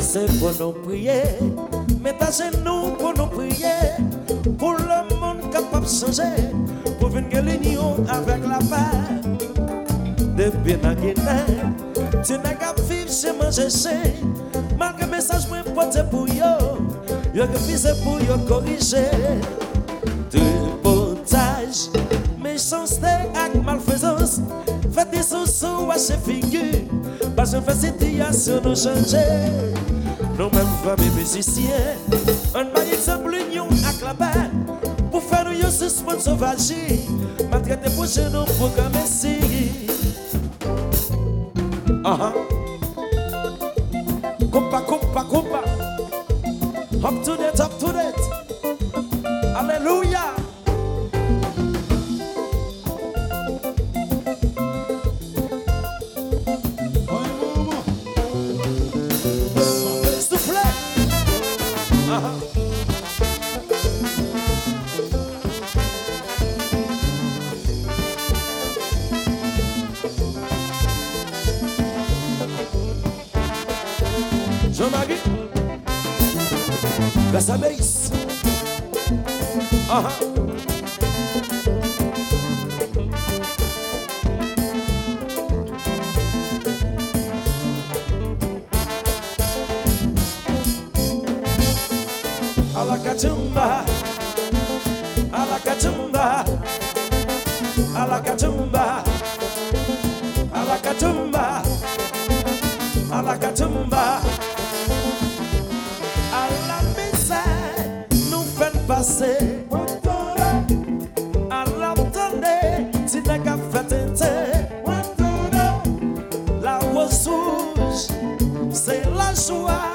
C'est pour nous prier, mettez genoux pour nous prier, pour le monde capable de changer, pour venir l'union avec la paix. Guinée, tu Ti nega viv che manje che Malke mesaj mwen pote pou yo Yo refize pou yo korije. Tripotaj Mechanste ak malfezons Fete sou sou wache fingu Bajen fasitiyasyon nou chanje. Nou men fami mizisyen An baye eksemplu nyon ak la ban Pou fè nou yo suspon sovaji Matrete pou jenon pou kamesi Uh-huh. Aha Kompa, kompa, kompa Up to date, up to date. A la cachumba, a la cachumba. À la misère, nous fait passer. À l'entendre, tu n'as qu'à faire tenter. La ressource, c'est la joie.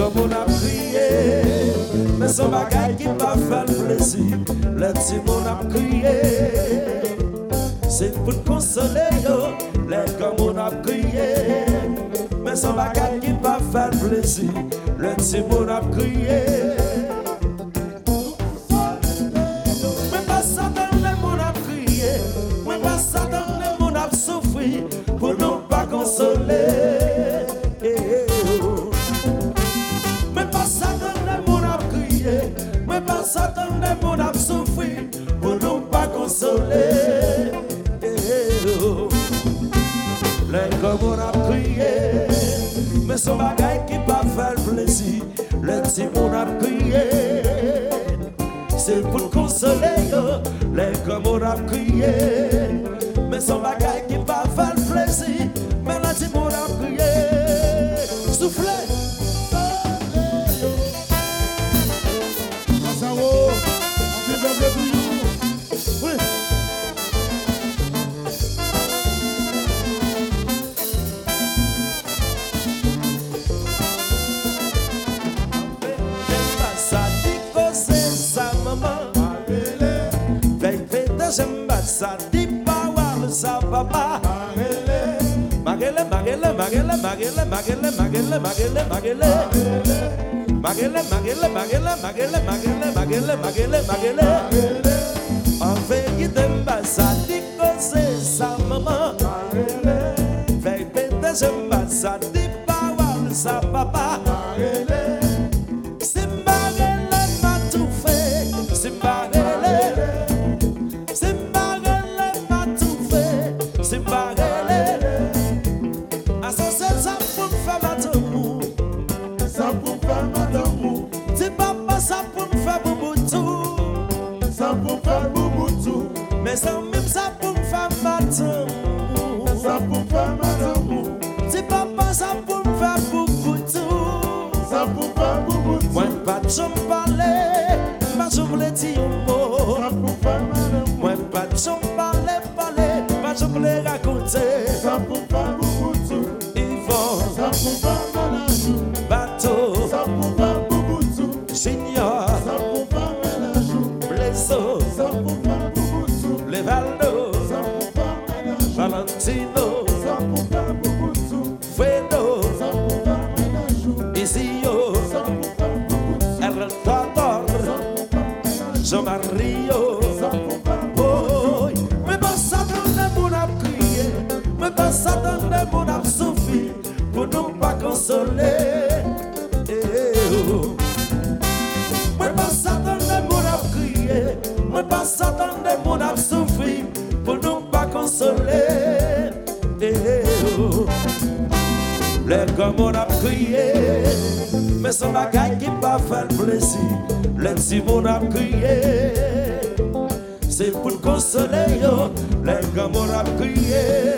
Komoun ap kriye, men son bagay ki pa fèl plesi, le ti moun ap kriye. Se pou konsole yo, le komoun ap kriye, men son bagay ki pa fèl plesi, le ti moun ap kriye. satan de moun ap soufri Moun nou pa konsole. Lè kon moun ap kriye Mè son bagay ki pa fèl plesi Lè ti moun ap kriye. Se pou konsole yo Lè kon moun ap kriye. Sa di pa wal sa papa Magele, magele, magele, magele, magele, magele, magele, magele Magele, magele, magele, magele, magele, magele, magele, mba sa di kose sa mba sa di pa sa papa Mwen pa San Mario Oy, mwen pa satande moun ap kriye Mwen pa satande moun ap soufi Pou nou pa konsole Mwen pa satande moun ap kriye Mwen pa satande moun ap soufi Pou nou pa konsole Le kon moun ap kriye mais son bagage qui pas fait plaisir. Les petits mon a crié, c'est pour le consoler yo. Les comme on a crié,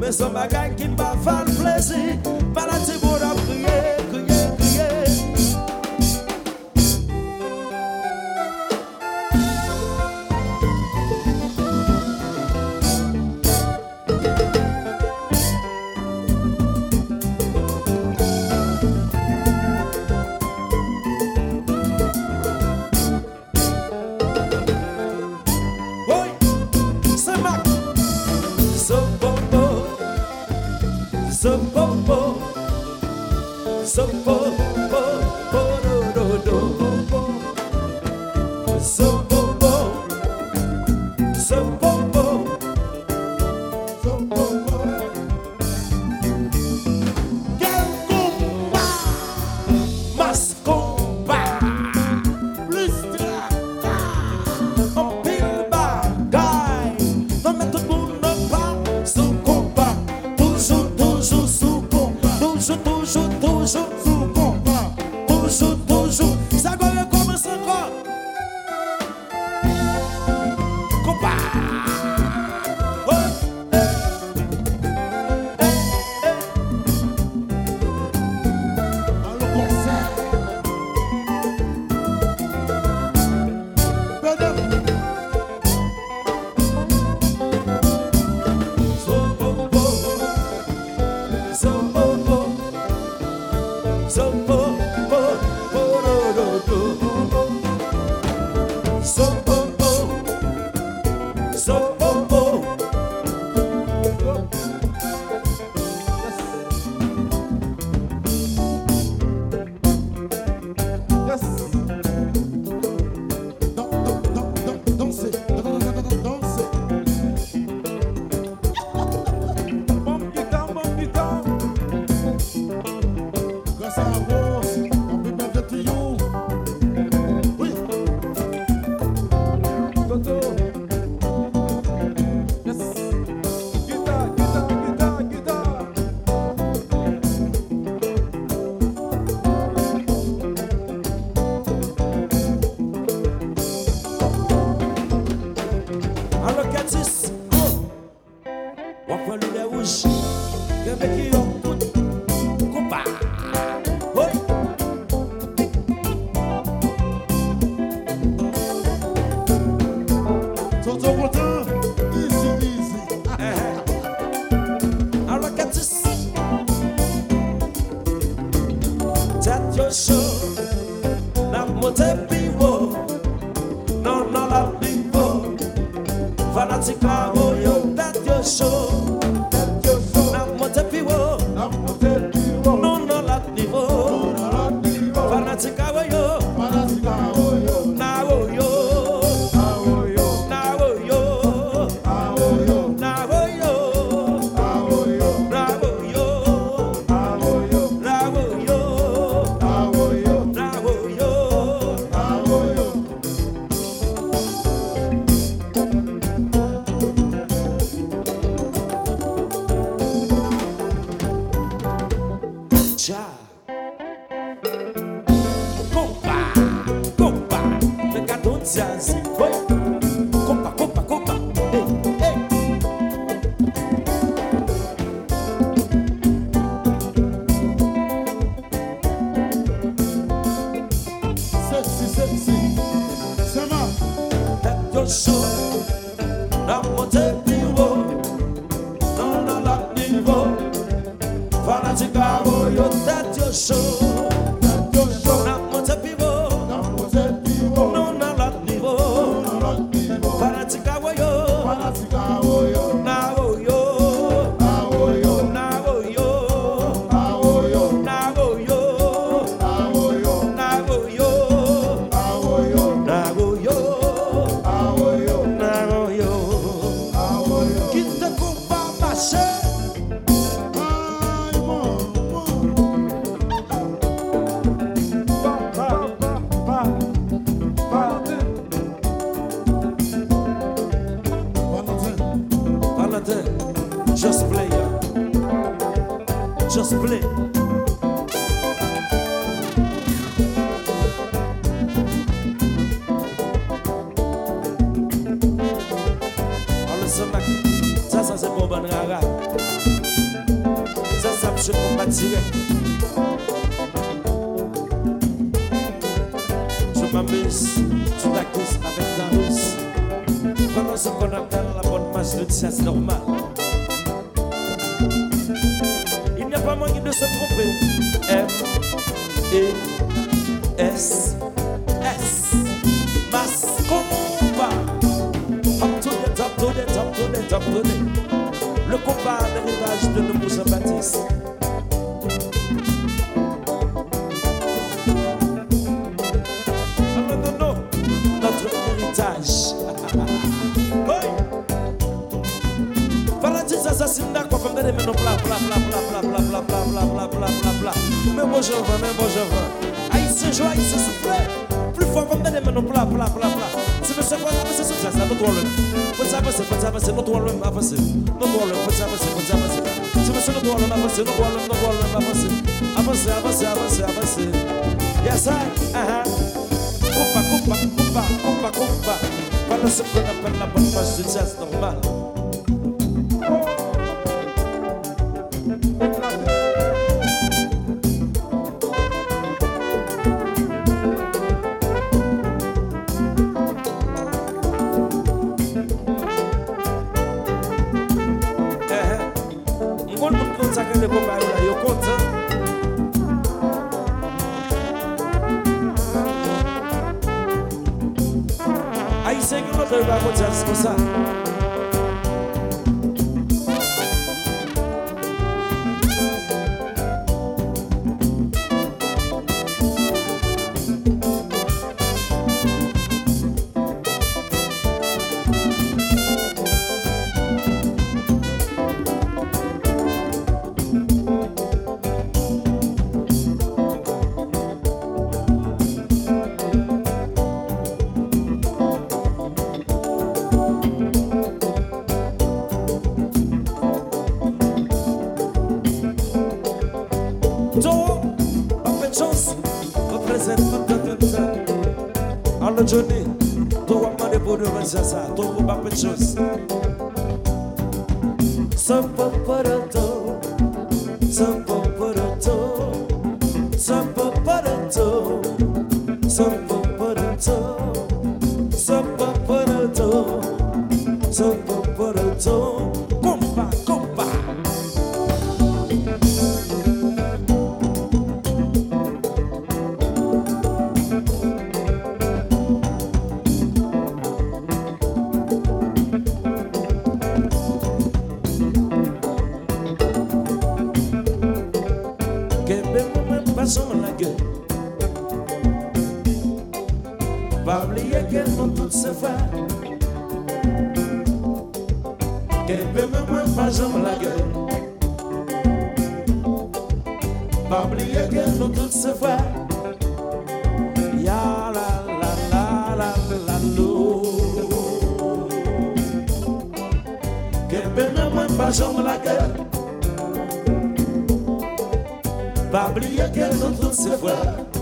mais son bagage qui pas fait plaisir. Par la petite mon a crié, Sopo, sopo, sopo so. Oh. at your show. Not mote people, no, no, not people. Fanatic love, oh, yo, at your show. Je m'amuse, tu t'accuses avec ta rousse. Pendant ce qu'on appelle la bonne marche de chasse normale. Il n'y a pas moyen de se tromper. M, E, S, S. Mas combat. Up to the top, to the top, to the top, to. Le combat l'héritage de nos Jean-Baptiste. Fala de assassinar com a família, mas não blá, blá, blá, blá, blá, blá, blá, blá, blá, blá, blá, blá, blá. Meu bom jovem, meu bom jovem. Aí se joue, aí se souffle. Plus fort, família, mas não blá, blá, blá, blá. Se você for avançar, você já está no toalho. Pode avançar, pode avançar, no toalho, avançar. No toalho, pode avançar, pode avançar. Se você no toalho, avançar, no toalho, no toalho, avançar. Avançar, avançar, avançar, avançar. Yes, I, uh-huh. Compa, compa, compa, compa. Voilà ce qu'on appelle la bonne marche de jazz normale. Togo de Kinshasa, Togo Bapetchos. Sampoporoto, Sampoporoto, Sampoporoto, Sampoporoto, Sampoporoto, Sampoporoto. Fè Kebe mè mwen pa jom la gel Pa oubliye ke nou tout se fè Ya la la la la la lo Kebe mè mwen pa jom la gel Pa oubliye ke nou tout se fè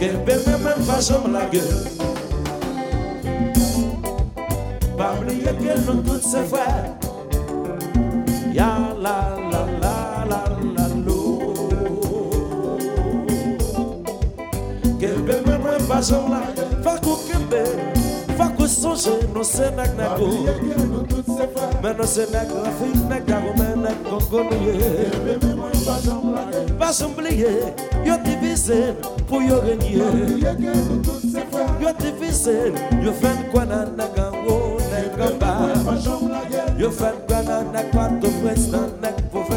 Kebe mè mwen pa jom la gel Pa oubliye ke nou tout se fè Ya la la la la la lo Kebe mè mwen pa jom la gel Fakou kebe, fakou sonje nou se nek Pa oubliye ke nou tout se Men nou se nek nek garo men nek konkonouye Kebe mwen pa jom la gel Pas oubliye, yo divise pou yo renye Oubliye ke nou tout se fè Yo yo fen kwa nan nek an wo, nek Kebe an ba mwen pa jom la gel Yo fen kwa nan nan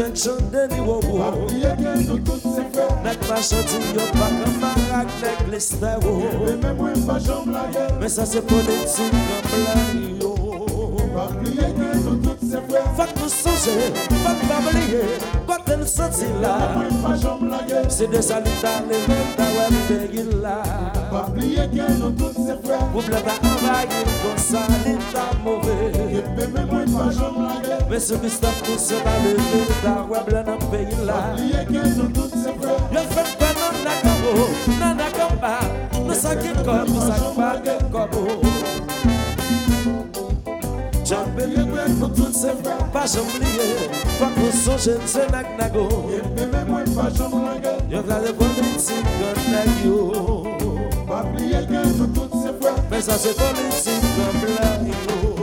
gen chan deni wowo Apriye gen sou tout se fe Nek pa chanti yo pa kamarak nek liste wowo Mwen mwen pa jom la gen. Men sa se politik an plan yo. Fak nou sonje, fak pa bliye Kote nou soti la. Se de salita ne men ta wè pegil la. Pa bliye gen nou tout se fwe. Pou ble ta avaye kon salita mouve. Ke pe me mwen pa jom lage Mè se Gustaf tout se ta le ve Ta wè ble nan pegil la. Pa bliye gen nou tout se fwe. Yo fèk pa nan nakabo, nan nakamba Nou sa ki kon, nou sa ki pa ke kobo Jambe li mwen pou tout se fè Pa jom liye, pa kon sonje nse nak nago. Ye bebe mwen pa jom lange Yo vla de bon ritim kon nag yo Pa pliye gen pou tout se fè Pe sa se bon ritim kon blag yo